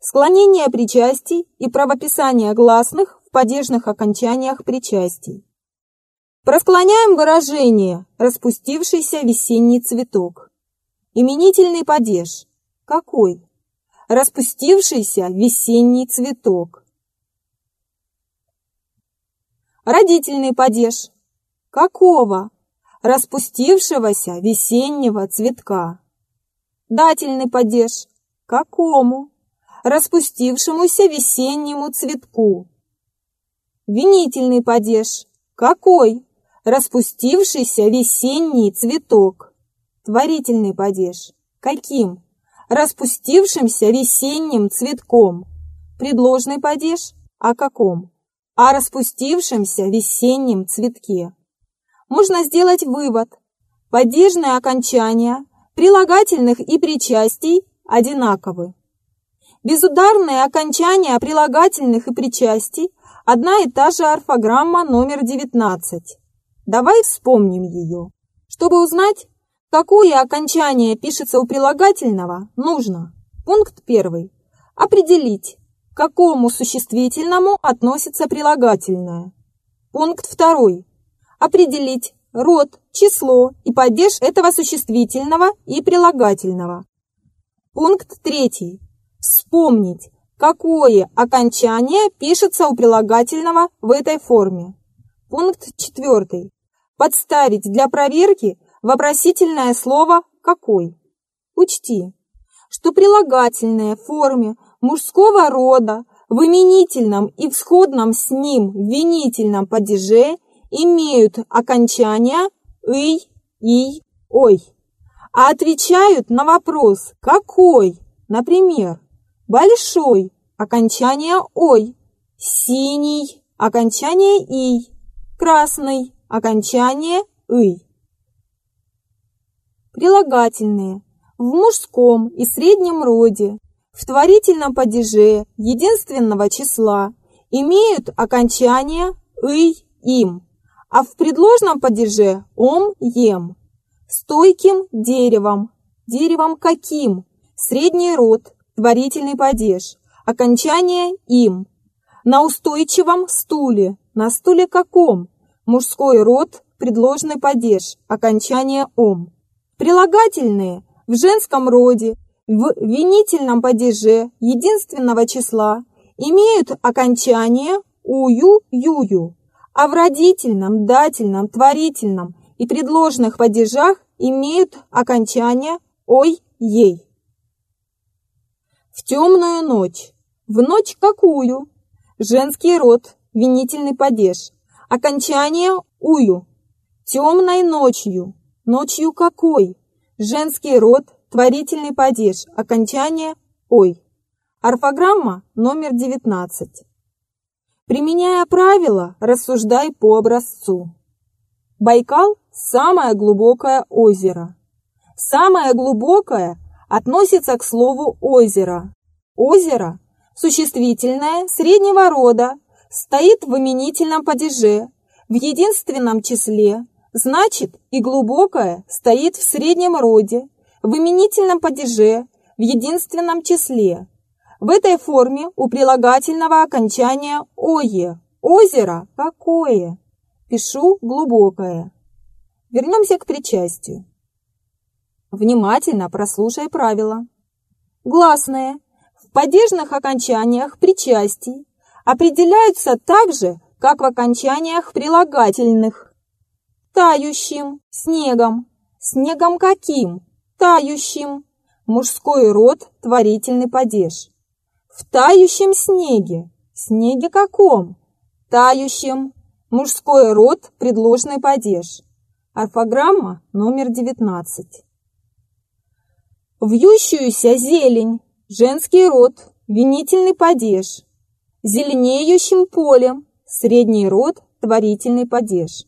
склонение причастий и правописание гласных в падежных окончаниях причастий. Просклоняем выражение «распустившийся весенний цветок». Именительный падеж. Какой? Распустившийся весенний цветок. Родительный падеж. Какого? Распустившегося весеннего цветка. Дательный падеж. Какому? Распустившемуся весеннему цветку. Винительный падеж. Какой? Распустившийся весенний цветок. Творительный падеж. Каким? Распустившимся весенним цветком. Предложный падеж. О каком? О распустившемся весеннем цветке. Можно сделать вывод. Падежные окончания прилагательных и причастий одинаковы. Безударные окончания прилагательных и причастий – одна и та же орфограмма номер 19. Давай вспомним ее. Чтобы узнать, какое окончание пишется у прилагательного, нужно. Пункт первый. Определить, к какому существительному относится прилагательное. Пункт второй. Определить, род, число и падеж этого существительного и прилагательного. Пункт третий. Вспомнить, какое окончание пишется у прилагательного в этой форме. Пункт четвертый. Подставить для проверки вопросительное слово «какой». Учти, что прилагательное в форме мужского рода в именительном и в сходном с ним винительном падеже имеют окончания «ый», «ий», «ой», а отвечают на вопрос «какой?», например, «большой» – окончание «ой», «синий» – окончание «ий», «красный» – окончание «ый». Прилагательные в мужском и среднем роде, в творительном падеже единственного числа имеют окончание «ый», «им», а в предложном падеже ом, ем. Стойким деревом. Деревом каким? Средний род, творительный падеж. Окончание им. На устойчивом стуле. На стуле каком? Мужской род, предложный падеж. Окончание ом. Прилагательные в женском роде, в винительном падеже единственного числа имеют окончание ую, юю а в родительном, дательном, творительном и предложных падежах имеют окончание «ой», «ей». В темную ночь. В ночь какую? Женский род, винительный падеж. Окончание «ую». Темной ночью. Ночью какой? Женский род, творительный падеж. Окончание «ой». Орфограмма номер 19. Применяя правила, рассуждай по образцу. Байкал – самое глубокое озеро. Самое глубокое относится к слову «озеро». Озеро – существительное среднего рода, стоит в именительном падеже, в единственном числе, значит и глубокое стоит в среднем роде, в именительном падеже, в единственном числе, в этой форме у прилагательного окончания «ое». Озеро какое? Пишу глубокое. Вернемся к причастию. Внимательно прослушай правила. Гласные в падежных окончаниях причастий определяются так же, как в окончаниях прилагательных. Тающим, снегом. Снегом каким? Тающим. Мужской род, творительный падеж. В тающем снеге. Снеге каком? Тающем. Мужской род, предложный падеж. Орфограмма номер 19. Вьющуюся зелень. Женский род, винительный падеж. Зеленеющим полем. Средний род, творительный падеж.